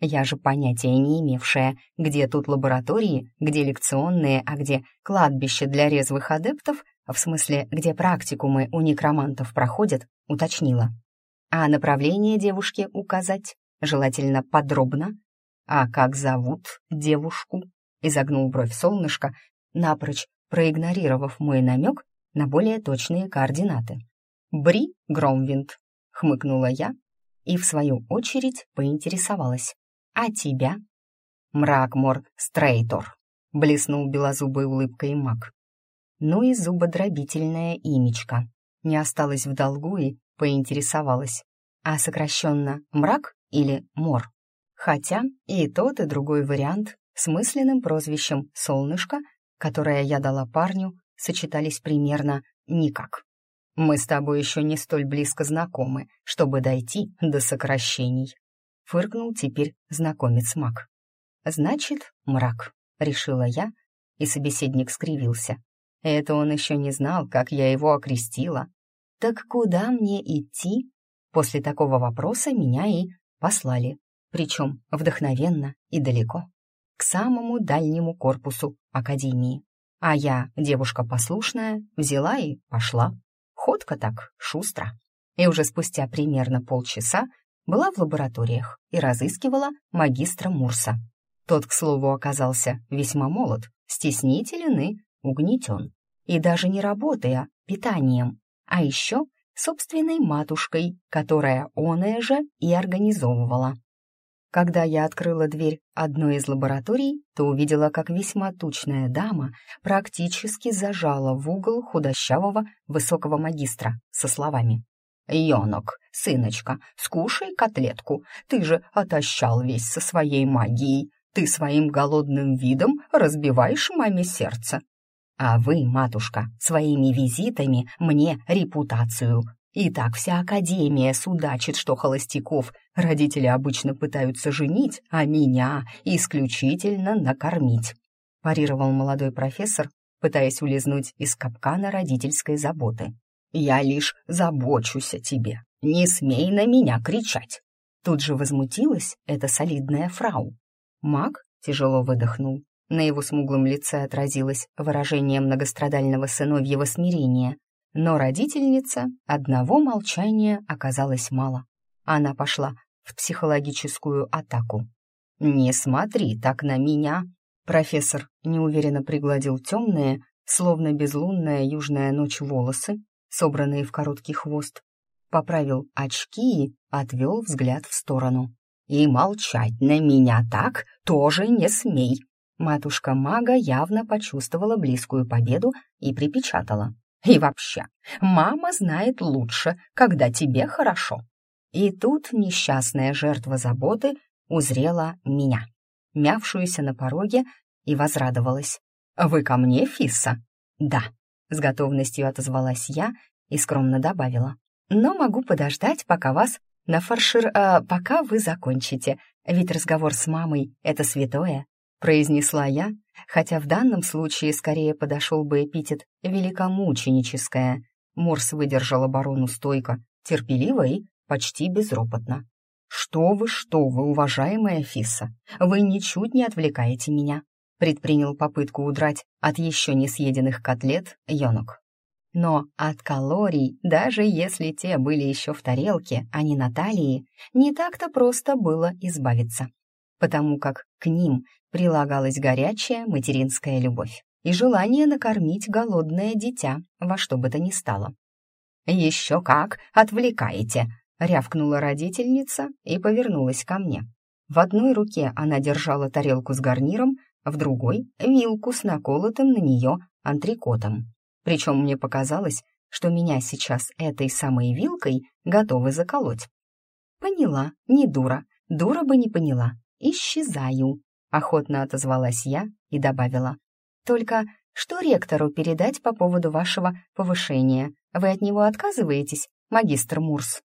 Я же понятия не имевшая, где тут лаборатории, где лекционные, а где кладбище для резвых адептов, в смысле, где практикумы у некромантов проходят, уточнила. А направление девушке указать, желательно подробно. А как зовут девушку? Изогнул бровь солнышко, напрочь проигнорировав мой намек на более точные координаты. «Бри Громвинд», — хмыкнула я и, в свою очередь, поинтересовалась. «А тебя?» «Мракмор Стрейтор», — блеснул белозубой улыбкой маг. Ну и зубодробительное имечко. Не осталось в долгу и поинтересовалась. А сокращенно «мрак» или «мор»? Хотя и тот, и другой вариант с мысленным прозвищем «солнышко», которое я дала парню, сочетались примерно никак. Мы с тобой еще не столь близко знакомы, чтобы дойти до сокращений. Фыркнул теперь знакомец Мак. Значит, мрак, решила я, и собеседник скривился. Это он еще не знал, как я его окрестила. Так куда мне идти? После такого вопроса меня и послали, причем вдохновенно и далеко, к самому дальнему корпусу Академии. А я, девушка послушная, взяла и пошла. Ходка так, шустро. И уже спустя примерно полчаса была в лабораториях и разыскивала магистра Мурса. Тот, к слову, оказался весьма молод, стеснителен и угнетен. И даже не работой, а питанием. А еще собственной матушкой, которая оная же и организовывала. Когда я открыла дверь одной из лабораторий, то увидела, как весьма тучная дама практически зажала в угол худощавого высокого магистра со словами «Йонок, сыночка, скушай котлетку, ты же отощал весь со своей магией, ты своим голодным видом разбиваешь маме сердце. А вы, матушка, своими визитами мне репутацию и так вся академия судачит, что холостяков родители обычно пытаются женить, а меня исключительно накормить. Парировал молодой профессор, пытаясь улизнуть из капкана родительской заботы. «Я лишь забочусь о тебе. Не смей на меня кричать!» Тут же возмутилась эта солидная фрау. Маг тяжело выдохнул. На его смуглом лице отразилось выражение многострадального сыновьего смирения, но родительница одного молчания оказалось мало. Она пошла в психологическую атаку. «Не смотри так на меня!» Профессор неуверенно пригладил темные, словно безлунная южная ночь волосы, собранные в короткий хвост, поправил очки и отвел взгляд в сторону. «И молчать на меня так тоже не смей!» Матушка мага явно почувствовала близкую победу и припечатала. И вообще, мама знает лучше, когда тебе хорошо. И тут несчастная жертва заботы узрела меня, мявшуюся на пороге, и возрадовалась. «Вы ко мне, Фисса?» «Да», — с готовностью отозвалась я и скромно добавила. «Но могу подождать, пока вас на фаршир... Э, пока вы закончите, ведь разговор с мамой — это святое произнесла я, хотя в данном случае скорее подошел бы эпитет «великомученическая». Морс выдержал оборону стойко, терпеливо и почти безропотно. «Что вы, что вы, уважаемая Фиса, вы ничуть не отвлекаете меня», предпринял попытку удрать от еще не съеденных котлет Йонок. Но от калорий, даже если те были еще в тарелке, а не на талии, не так-то просто было избавиться потому как к ним прилагалась горячая материнская любовь и желание накормить голодное дитя во что бы то ни стало. «Еще как отвлекаете!» — рявкнула родительница и повернулась ко мне. В одной руке она держала тарелку с гарниром, в другой — вилку с наколотым на нее антрикотом. Причем мне показалось, что меня сейчас этой самой вилкой готовы заколоть. Поняла, не дура, дура бы не поняла. «Исчезаю», — охотно отозвалась я и добавила. «Только что ректору передать по поводу вашего повышения? Вы от него отказываетесь, магистр Мурс?»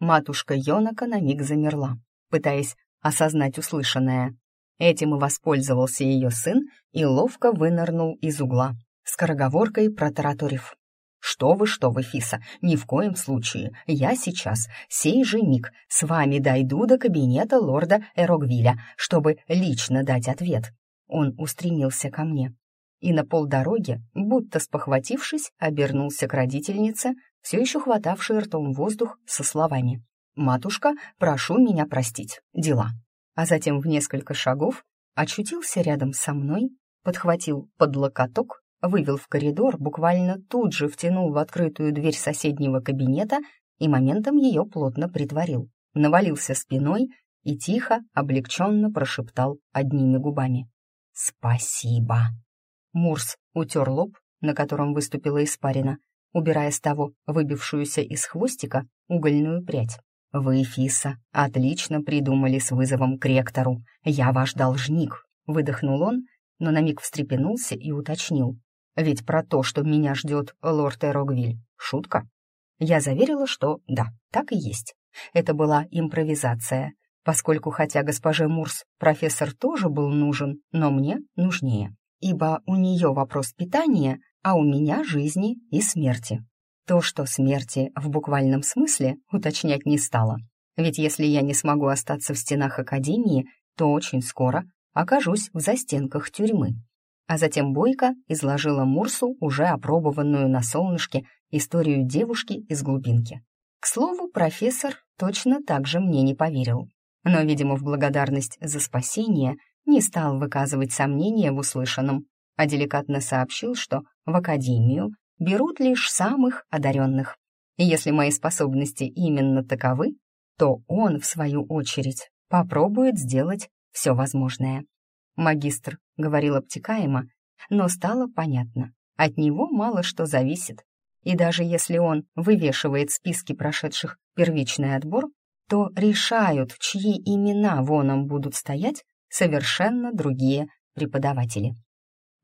Матушка Йонака на миг замерла, пытаясь осознать услышанное. Этим и воспользовался ее сын и ловко вынырнул из угла, скороговоркой протараторив. «Что вы, что вы, Фиса, ни в коем случае. Я сейчас, сей же миг, с вами дойду до кабинета лорда Эрогвиля, чтобы лично дать ответ». Он устремился ко мне. И на полдороге, будто спохватившись, обернулся к родительнице, все еще хватавшей ртом воздух, со словами «Матушка, прошу меня простить, дела». А затем в несколько шагов очутился рядом со мной, подхватил под локоток, вывел в коридор, буквально тут же втянул в открытую дверь соседнего кабинета и моментом ее плотно притворил, навалился спиной и тихо, облегченно прошептал одними губами. «Спасибо!» Мурс утер лоб, на котором выступила испарина, убирая с того выбившуюся из хвостика угольную прядь. «Вы, Фиса, отлично придумали с вызовом к ректору. Я ваш должник», — выдохнул он, но на миг встрепенулся и уточнил. «Ведь про то, что меня ждет лорд Эрогвиль, шутка?» Я заверила, что да, так и есть. Это была импровизация, поскольку хотя госпоже Мурс профессор тоже был нужен, но мне нужнее, ибо у нее вопрос питания, а у меня жизни и смерти. То, что смерти в буквальном смысле, уточнять не стала. Ведь если я не смогу остаться в стенах Академии, то очень скоро окажусь в застенках тюрьмы. А затем Бойко изложила Мурсу уже опробованную на солнышке историю девушки из глубинки. К слову, профессор точно так же мне не поверил. Но, видимо, в благодарность за спасение не стал выказывать сомнения в услышанном, а деликатно сообщил, что в Академию берут лишь самых одаренных. И если мои способности именно таковы, то он, в свою очередь, попробует сделать все возможное. Магистр говорил обтекаемо, но стало понятно, от него мало что зависит. И даже если он вывешивает списки прошедших первичный отбор, то решают, чьи имена воном будут стоять совершенно другие преподаватели.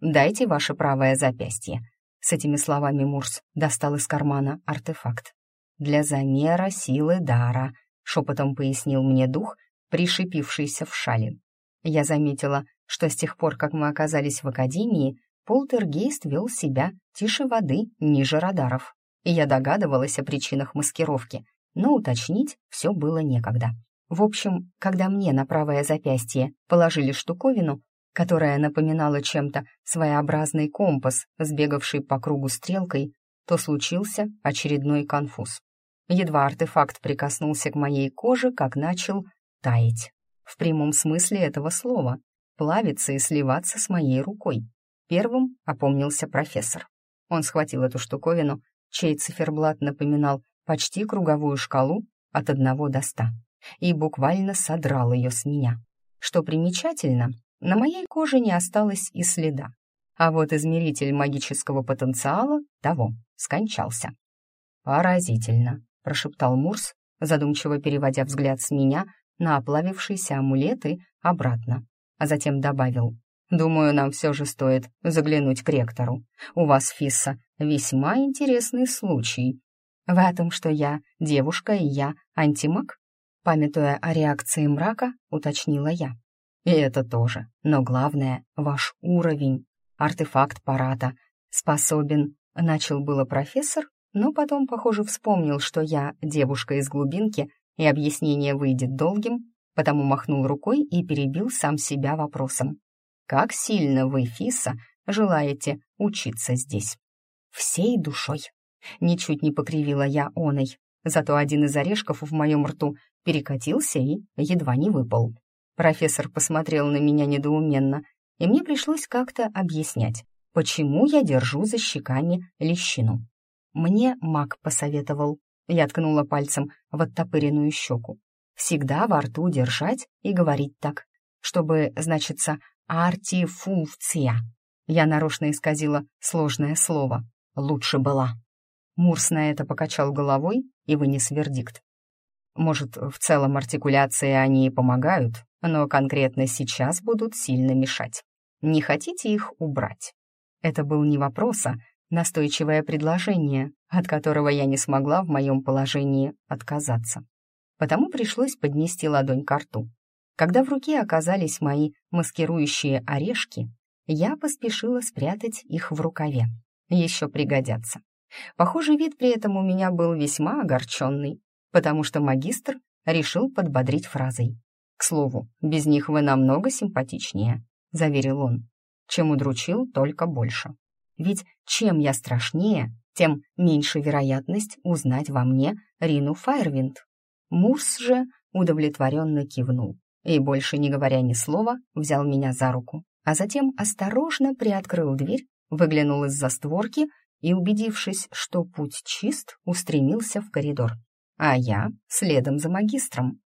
«Дайте ваше правое запястье», с этими словами Мурс достал из кармана артефакт. «Для замера силы дара», — шепотом пояснил мне дух, пришипившийся в шале. Я заметила, что с тех пор, как мы оказались в академии, полтергейст вел себя тише воды, ниже радаров. И я догадывалась о причинах маскировки, но уточнить все было некогда. В общем, когда мне на правое запястье положили штуковину, которая напоминала чем-то своеобразный компас, сбегавший по кругу стрелкой, то случился очередной конфуз. Едва артефакт прикоснулся к моей коже, как начал таять. В прямом смысле этого слова, плавиться и сливаться с моей рукой. Первым опомнился профессор. Он схватил эту штуковину, чей циферблат напоминал почти круговую шкалу от одного до ста, и буквально содрал ее с меня. Что примечательно, на моей коже не осталось и следа. А вот измеритель магического потенциала того скончался. «Поразительно», — прошептал Мурс, задумчиво переводя взгляд с меня на оплавившиеся амулеты обратно, а затем добавил. «Думаю, нам все же стоит заглянуть к ректору. У вас, Фисса, весьма интересный случай. В этом, что я девушка и я антимаг?» Памятуя о реакции мрака, уточнила я. И это тоже. Но главное — ваш уровень. Артефакт парата способен... Начал было профессор, но потом, похоже, вспомнил, что я девушка из глубинки, и объяснение выйдет долгим, потому махнул рукой и перебил сам себя вопросом. «Как сильно вы, Фиса, желаете учиться здесь?» «Всей душой». Ничуть не покривила я оной, зато один из орешков в моем рту перекатился и едва не выпал. Профессор посмотрел на меня недоуменно, и мне пришлось как-то объяснять, почему я держу за щеками лещину. Мне маг посоветовал. Я ткнула пальцем в оттопыренную щеку. Всегда во рту держать и говорить так, чтобы, значится, артифункция. Я нарочно исказила сложное слово. Лучше была. Мурс на это покачал головой и вынес вердикт. Может, в целом артикуляции они и помогают, но конкретно сейчас будут сильно мешать. Не хотите их убрать? Это был не вопрос, а настойчивое предложение, от которого я не смогла в моем положении отказаться. Потому пришлось поднести ладонь к рту. Когда в руке оказались мои маскирующие орешки, я поспешила спрятать их в рукаве. Еще пригодятся. Похоже, вид при этом у меня был весьма огорченный, потому что магистр решил подбодрить фразой. «К слову, без них вы намного симпатичнее», — заверил он, чем удручил только больше. Ведь чем я страшнее, тем меньше вероятность узнать во мне Рину Файрвинд. Мурс же удовлетворенно кивнул и, больше не говоря ни слова, взял меня за руку, а затем осторожно приоткрыл дверь, выглянул из-за створки и, убедившись, что путь чист, устремился в коридор. А я следом за магистром.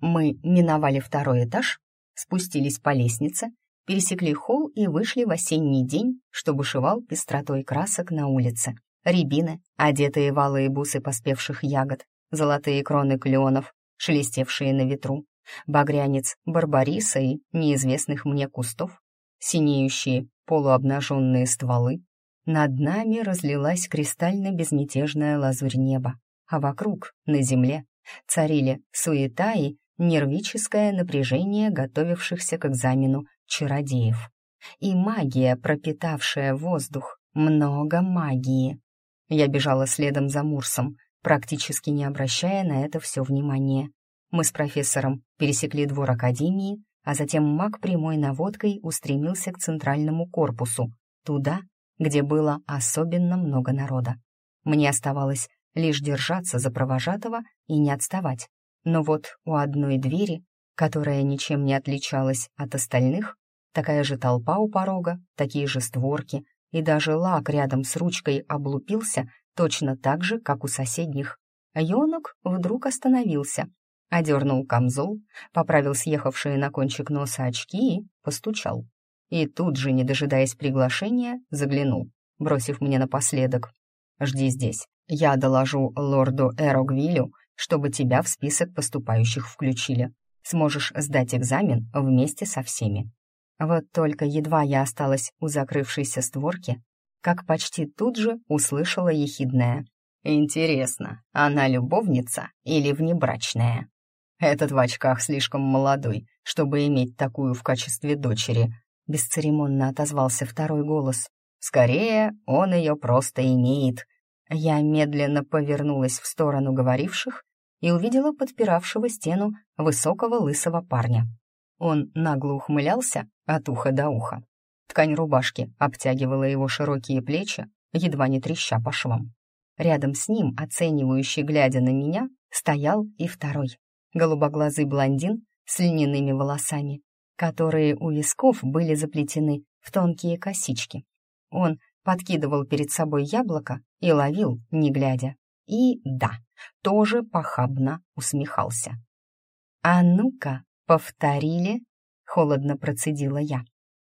Мы миновали второй этаж, спустились по лестнице, пересекли холл и вышли в осенний день, что бушевал пестротой красок на улице. Рябины, одетые в алые бусы поспевших ягод, золотые кроны кленов, шелестевшие на ветру, багрянец барбариса и неизвестных мне кустов, синеющие полуобнаженные стволы. Над нами разлилась кристально-безмятежная лазурь неба, а вокруг, на земле, царили суета и нервическое напряжение готовившихся к экзамену чародеев. И магия, пропитавшая воздух, много магии. Я бежала следом за Мурсом, практически не обращая на это все внимания. Мы с профессором пересекли двор академии, а затем маг прямой наводкой устремился к центральному корпусу, туда, где было особенно много народа. Мне оставалось лишь держаться за провожатого и не отставать. Но вот у одной двери, которая ничем не отличалась от остальных, такая же толпа у порога, такие же створки, и даже лак рядом с ручкой облупился точно так же, как у соседних. Йонок вдруг остановился, одернул камзол, поправил съехавшие на кончик носа очки и постучал. И тут же, не дожидаясь приглашения, заглянул, бросив мне напоследок. «Жди здесь. Я доложу лорду Эрогвилю, чтобы тебя в список поступающих включили. Сможешь сдать экзамен вместе со всеми». Вот только едва я осталась у закрывшейся створки, как почти тут же услышала ехидная. «Интересно, она любовница или внебрачная?» «Этот в очках слишком молодой, чтобы иметь такую в качестве дочери», — бесцеремонно отозвался второй голос. «Скорее, он ее просто имеет». Я медленно повернулась в сторону говоривших и увидела подпиравшего стену высокого лысого парня. Он нагло ухмылялся от уха до уха. Ткань рубашки обтягивала его широкие плечи, едва не треща по швам. Рядом с ним, оценивающий, глядя на меня, стоял и второй, голубоглазый блондин с льняными волосами, которые у висков были заплетены в тонкие косички. Он подкидывал перед собой яблоко и ловил, не глядя. И да, тоже похабно усмехался. «А ну-ка, повторили?» — холодно процедила я.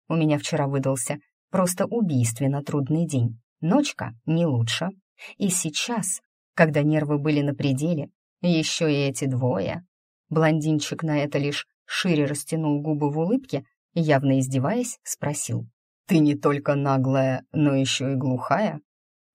У меня вчера выдался просто убийственно трудный день. Ночка не лучше. И сейчас, когда нервы были на пределе, еще и эти двое. Блондинчик на это лишь шире растянул губы в улыбке явно издеваясь, спросил. «Ты не только наглая, но еще и глухая?»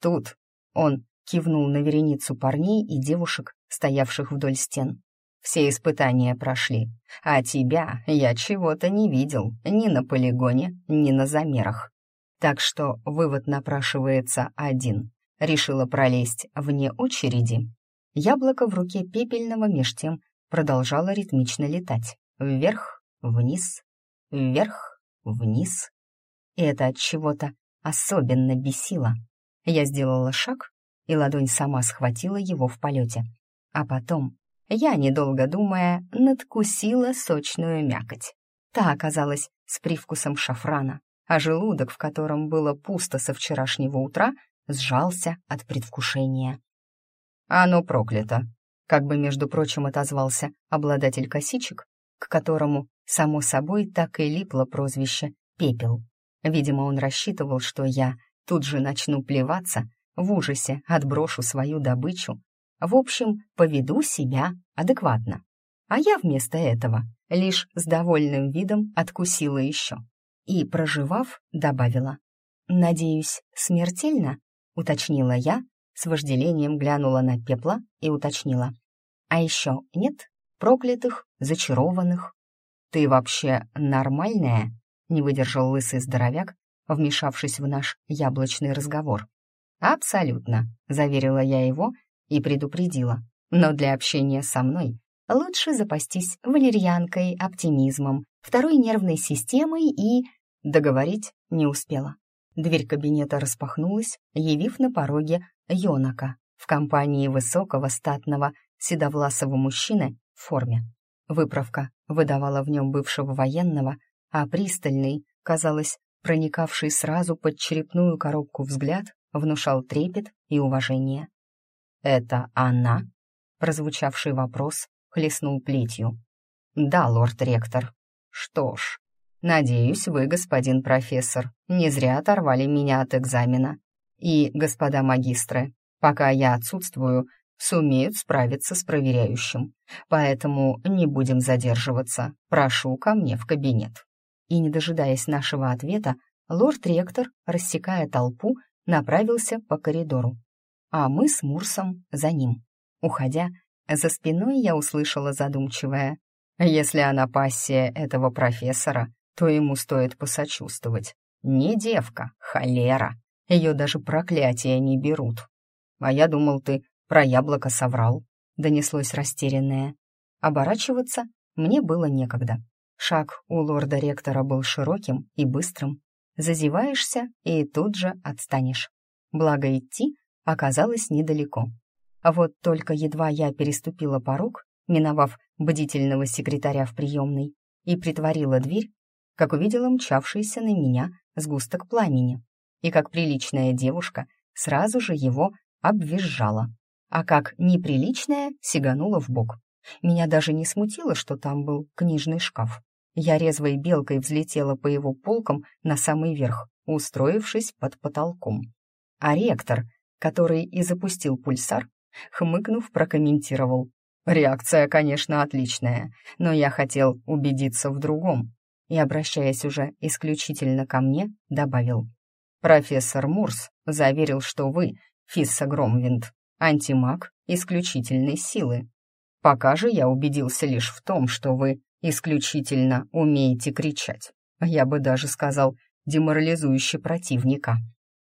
Тут он кивнул на вереницу парней и девушек, стоявших вдоль стен. «Все испытания прошли, а тебя я чего-то не видел ни на полигоне, ни на замерах. Так что вывод напрашивается один. Решила пролезть вне очереди Яблоко в руке пепельного меж тем продолжало ритмично летать. Вверх, вниз, вверх, вниз. И это от чего-то особенно бесило. Я сделала шаг, и ладонь сама схватила его в полете. А потом я, недолго думая, надкусила сочную мякоть. Та оказалась с привкусом шафрана, а желудок, в котором было пусто со вчерашнего утра, сжался от предвкушения. «Оно проклято!» Как бы, между прочим, отозвался обладатель косичек, к которому, само собой, так и липло прозвище «Пепел». Видимо, он рассчитывал, что я тут же начну плеваться, в ужасе отброшу свою добычу. В общем, поведу себя адекватно. А я вместо этого лишь с довольным видом откусила еще. И, проживав, добавила. «Надеюсь, смертельно?» — уточнила я, с вожделением глянула на пепла и уточнила. «А еще нет проклятых, зачарованных?» «Ты вообще нормальная?» — не выдержал лысый здоровяк, вмешавшись в наш яблочный разговор. «Абсолютно», — заверила я его и предупредила. «Но для общения со мной лучше запастись валерьянкой, оптимизмом, второй нервной системой и...» Договорить не успела. Дверь кабинета распахнулась, явив на пороге Йонака в компании высокого, статного, седовласого мужчины в форме. Выправка выдавала в нем бывшего военного, а пристальный, казалось, проникавший сразу под черепную коробку взгляд, внушал трепет и уважение. «Это она?» — прозвучавший вопрос хлестнул плетью. «Да, лорд-ректор. Что ж, надеюсь, вы, господин профессор, не зря оторвали меня от экзамена. И, господа магистры, пока я отсутствую, сумеют справиться с проверяющим. Поэтому не будем задерживаться. Прошу ко мне в кабинет». И, не дожидаясь нашего ответа, лорд-ректор, рассекая толпу, направился по коридору. А мы с Мурсом за ним. Уходя, за спиной я услышала задумчивое. «Если она пассия этого профессора, то ему стоит посочувствовать. Не девка, холера. Ее даже проклятия не берут. А я думал, ты про яблоко соврал», — донеслось растерянное. Оборачиваться мне было некогда. Шаг у лорда-ректора был широким и быстрым. Зазеваешься и тут же отстанешь. Благо идти оказалось недалеко. А вот только едва я переступила порог, миновав бдительного секретаря в приемной, и притворила дверь, как увидела мчавшийся на меня сгусток пламени. И как приличная девушка сразу же его обвизжала, а как неприличная сиганула в бок. Меня даже не смутило, что там был книжный шкаф. Я резвой белкой взлетела по его полкам на самый верх, устроившись под потолком. А ректор, который и запустил пульсар, хмыкнув, прокомментировал. «Реакция, конечно, отличная, но я хотел убедиться в другом». И, обращаясь уже исключительно ко мне, добавил. «Профессор Мурс заверил, что вы, Фисса Громвинд, антимаг исключительной силы. Пока же я убедился лишь в том, что вы исключительно умеете кричать. Я бы даже сказал, деморализующе противника».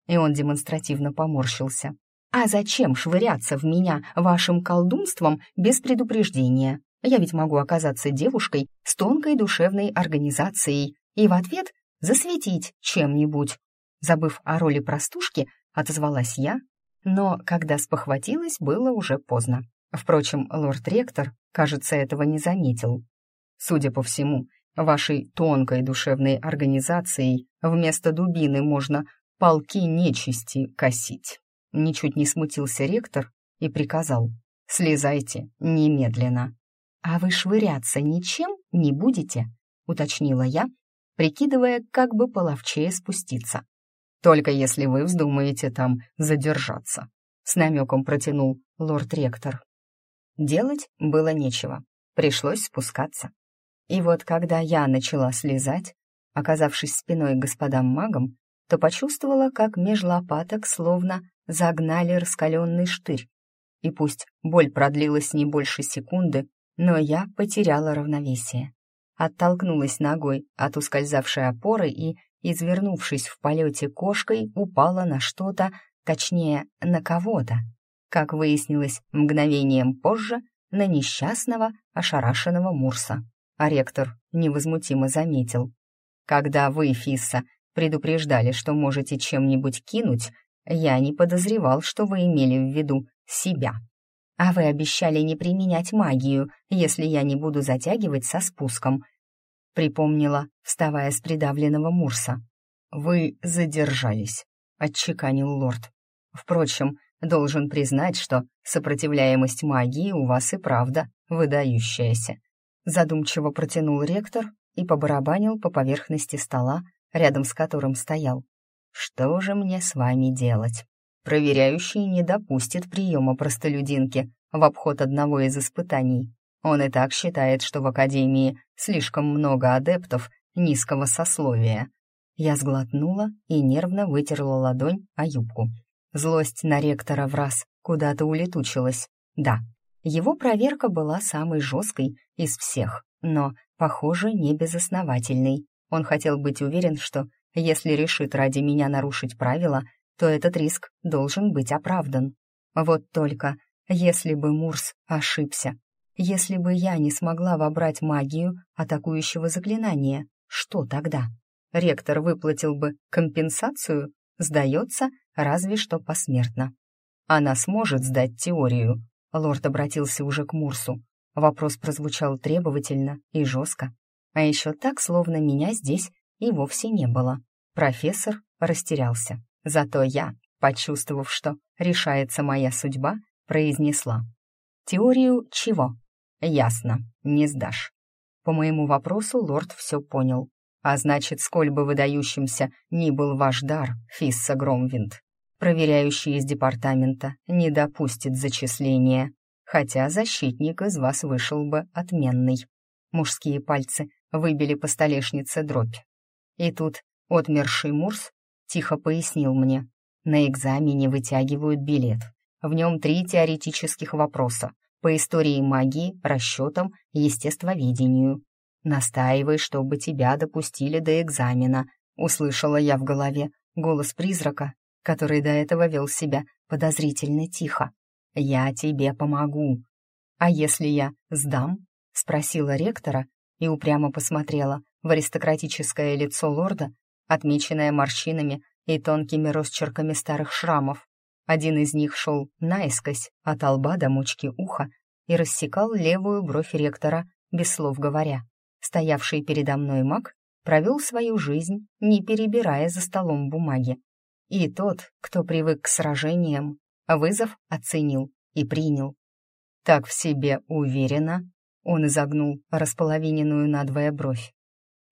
И он демонстративно поморщился. «А зачем швыряться в меня вашим колдунством без предупреждения? Я ведь могу оказаться девушкой с тонкой душевной организацией и в ответ засветить чем-нибудь». Забыв о роли простушки, отозвалась я, но когда спохватилась, было уже поздно. Впрочем, лорд-ректор, кажется, этого не заметил. Судя по всему, вашей тонкой душевной организацией вместо дубины можно полки нечисти косить. Ничуть не смутился ректор и приказал «Слезайте немедленно». «А вы швыряться ничем не будете?» — уточнила я, прикидывая, как бы половчее спуститься. «Только если вы вздумаете там задержаться», — с намеком протянул лорд-ректор. Делать было нечего, пришлось спускаться. И вот когда я начала слезать, оказавшись спиной к господам магам, то почувствовала, как меж лопаток словно загнали раскаленный штырь. И пусть боль продлилась не больше секунды, но я потеряла равновесие. Оттолкнулась ногой от ускользавшей опоры и, извернувшись в полете кошкой, упала на что-то, точнее, на кого-то. Как выяснилось мгновением позже, на несчастного, ошарашенного Мурса. А ректор невозмутимо заметил. «Когда вы, Фисса, предупреждали, что можете чем-нибудь кинуть, я не подозревал, что вы имели в виду себя. А вы обещали не применять магию, если я не буду затягивать со спуском», — припомнила, вставая с придавленного Мурса. «Вы задержались», — отчеканил лорд. «Впрочем, должен признать, что сопротивляемость магии у вас и правда выдающаяся». Задумчиво протянул ректор и побарабанил по поверхности стола, рядом с которым стоял. «Что же мне с вами делать?» Проверяющий не допустит приема простолюдинки в обход одного из испытаний. Он и так считает, что в Академии слишком много адептов низкого сословия. Я сглотнула и нервно вытерла ладонь о юбку. Злость на ректора в раз куда-то улетучилась. Да, его проверка была самой жесткой из всех, но, похоже, не безосновательной. Он хотел быть уверен, что если решит ради меня нарушить правила, то этот риск должен быть оправдан. Вот только, если бы Мурс ошибся, если бы я не смогла вобрать магию атакующего заклинания, что тогда? Ректор выплатил бы компенсацию? Сдается, разве что посмертно. Она сможет сдать теорию. Лорд обратился уже к Мурсу. Вопрос прозвучал требовательно и жестко. А еще так, словно меня здесь и вовсе не было. Профессор растерялся. Зато я, почувствовав, что решается моя судьба, произнесла. «Теорию чего?» «Ясно, не сдашь». По моему вопросу лорд все понял. А значит, сколь бы выдающимся ни был ваш дар, Фисса Громвинд, проверяющий из департамента не допустит зачисления, хотя защитник из вас вышел бы отменный. Мужские пальцы выбили по столешнице дробь. И тут отмерший Мурс тихо пояснил мне. На экзамене вытягивают билет. В нем три теоретических вопроса по истории магии, расчетам естествоведению. «Настаивай, чтобы тебя допустили до экзамена», — услышала я в голове голос призрака, который до этого вел себя подозрительно тихо. «Я тебе помогу». «А если я сдам?» — спросила ректора и упрямо посмотрела в аристократическое лицо лорда, отмеченное морщинами и тонкими росчерками старых шрамов. Один из них шел наискось от лба до мочки уха и рассекал левую бровь ректора, без слов говоря. Стоявший передо мной маг провел свою жизнь, не перебирая за столом бумаги. И тот, кто привык к сражениям, вызов оценил и принял. Так в себе уверенно, он изогнул располовиненную надвое бровь.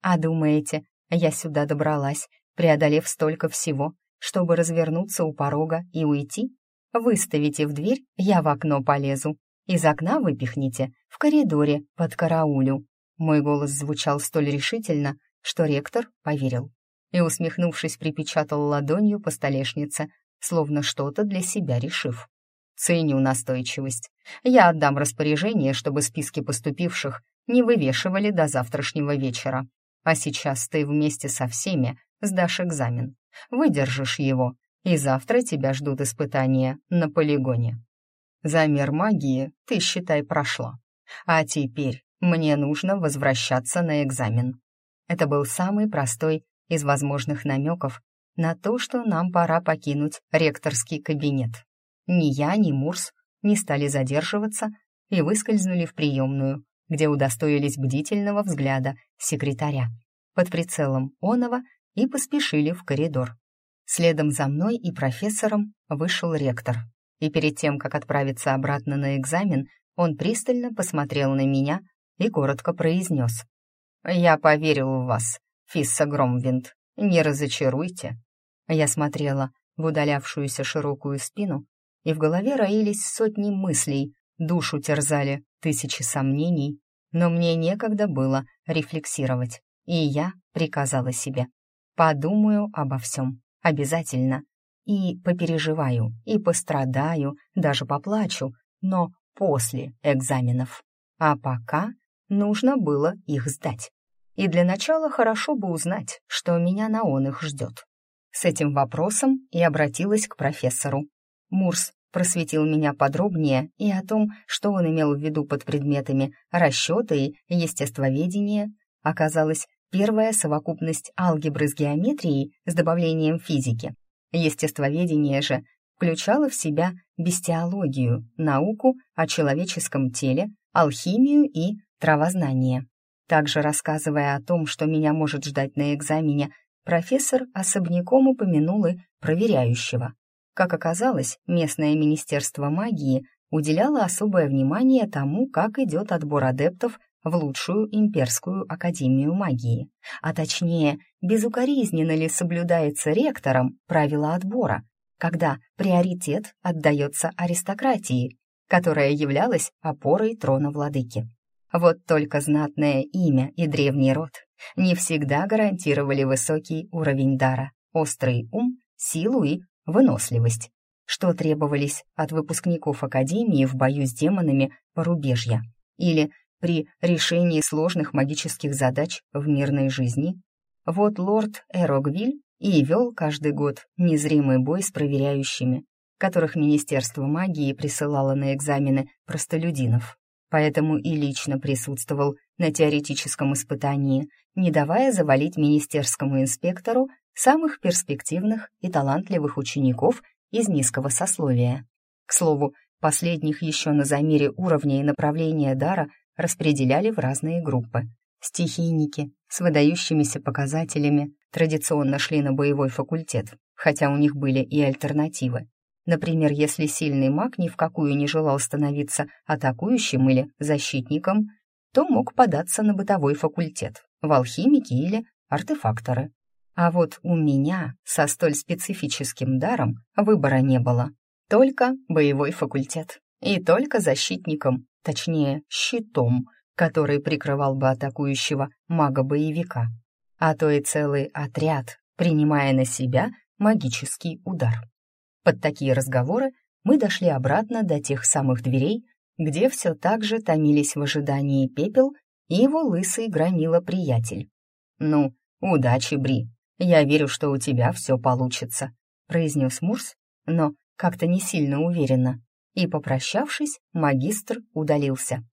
«А думаете, я сюда добралась, преодолев столько всего, чтобы развернуться у порога и уйти? Выставите в дверь, я в окно полезу. Из окна выпихните, в коридоре, под караулю». Мой голос звучал столь решительно, что ректор поверил. И, усмехнувшись, припечатал ладонью по столешнице, словно что-то для себя решив. «Ценю настойчивость. Я отдам распоряжение, чтобы списки поступивших не вывешивали до завтрашнего вечера. А сейчас ты вместе со всеми сдашь экзамен, выдержишь его, и завтра тебя ждут испытания на полигоне. Замер магии ты, считай, прошла. А теперь мне нужно возвращаться на экзамен. Это был самый простой из возможных намеков на то, что нам пора покинуть ректорский кабинет. Ни я, ни Мурс не стали задерживаться и выскользнули в приемную, где удостоились бдительного взгляда секретаря под прицелом Онова и поспешили в коридор. Следом за мной и профессором вышел ректор. И перед тем, как отправиться обратно на экзамен, он пристально посмотрел на меня и коротко произнес. «Я поверил в вас, Фисса Громвинд. Не разочаруйте». Я смотрела в удалявшуюся широкую спину, и в голове роились сотни мыслей, душу терзали тысячи сомнений, но мне некогда было рефлексировать, и я приказала себе. Подумаю обо всем, обязательно, и попереживаю, и пострадаю, даже поплачу, но после экзаменов. А пока нужно было их сдать. И для начала хорошо бы узнать, что меня на он их ждет. С этим вопросом и обратилась к профессору. Мурс просветил меня подробнее и о том, что он имел в виду под предметами расчеты и естествоведения. Оказалось, первая совокупность алгебры с геометрией с добавлением физики. Естествоведение же включало в себя бестиологию, науку о человеческом теле, алхимию и травознание. Также рассказывая о том, что меня может ждать на экзамене, профессор особняком упомянул и проверяющего. Как оказалось, местное министерство магии уделяло особое внимание тому, как идет отбор адептов в лучшую имперскую академию магии, а точнее, безукоризненно ли соблюдается ректором правила отбора, когда приоритет отдается аристократии, которая являлась опорой трона владыки. Вот только знатное имя и древний род не всегда гарантировали высокий уровень дара, острый ум, силу и выносливость, что требовались от выпускников Академии в бою с демонами порубежья или при решении сложных магических задач в мирной жизни. Вот лорд Эрогвиль и вел каждый год незримый бой с проверяющими, которых Министерство магии присылало на экзамены простолюдинов. Поэтому и лично присутствовал на теоретическом испытании, не давая завалить министерскому инспектору самых перспективных и талантливых учеников из низкого сословия. К слову, последних еще на замере уровня и направления дара распределяли в разные группы. Стихийники с выдающимися показателями традиционно шли на боевой факультет, хотя у них были и альтернативы. Например, если сильный маг ни в какую не желал становиться атакующим или защитником, то мог податься на бытовой факультет, в алхимики или артефакторы. А вот у меня со столь специфическим даром выбора не было. Только боевой факультет. И только защитником, точнее, щитом, который прикрывал бы атакующего мага-боевика. А то и целый отряд, принимая на себя магический удар. Под такие разговоры мы дошли обратно до тех самых дверей, где все так же томились в ожидании пепел и его лысый громила приятель. «Ну, удачи, Бри. Я верю, что у тебя все получится», — произнес Мурс, но как-то не сильно уверенно. И, попрощавшись, магистр удалился.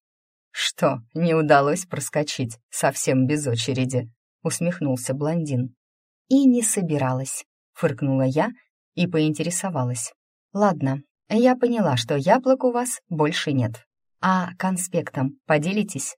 «Что, не удалось проскочить совсем без очереди?» — усмехнулся блондин. «И не собиралась», — фыркнула я и поинтересовалась. «Ладно, я поняла, что яблок у вас больше нет. А конспектом поделитесь?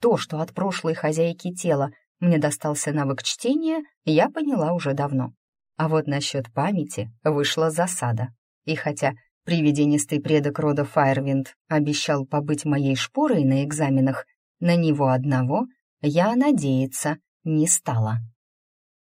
То, что от прошлой хозяйки тела мне достался навык чтения, я поняла уже давно. А вот насчет памяти вышла засада. И хотя привиденистый предок рода Файрвинд обещал побыть моей шпорой на экзаменах, на него одного я надеяться не стала.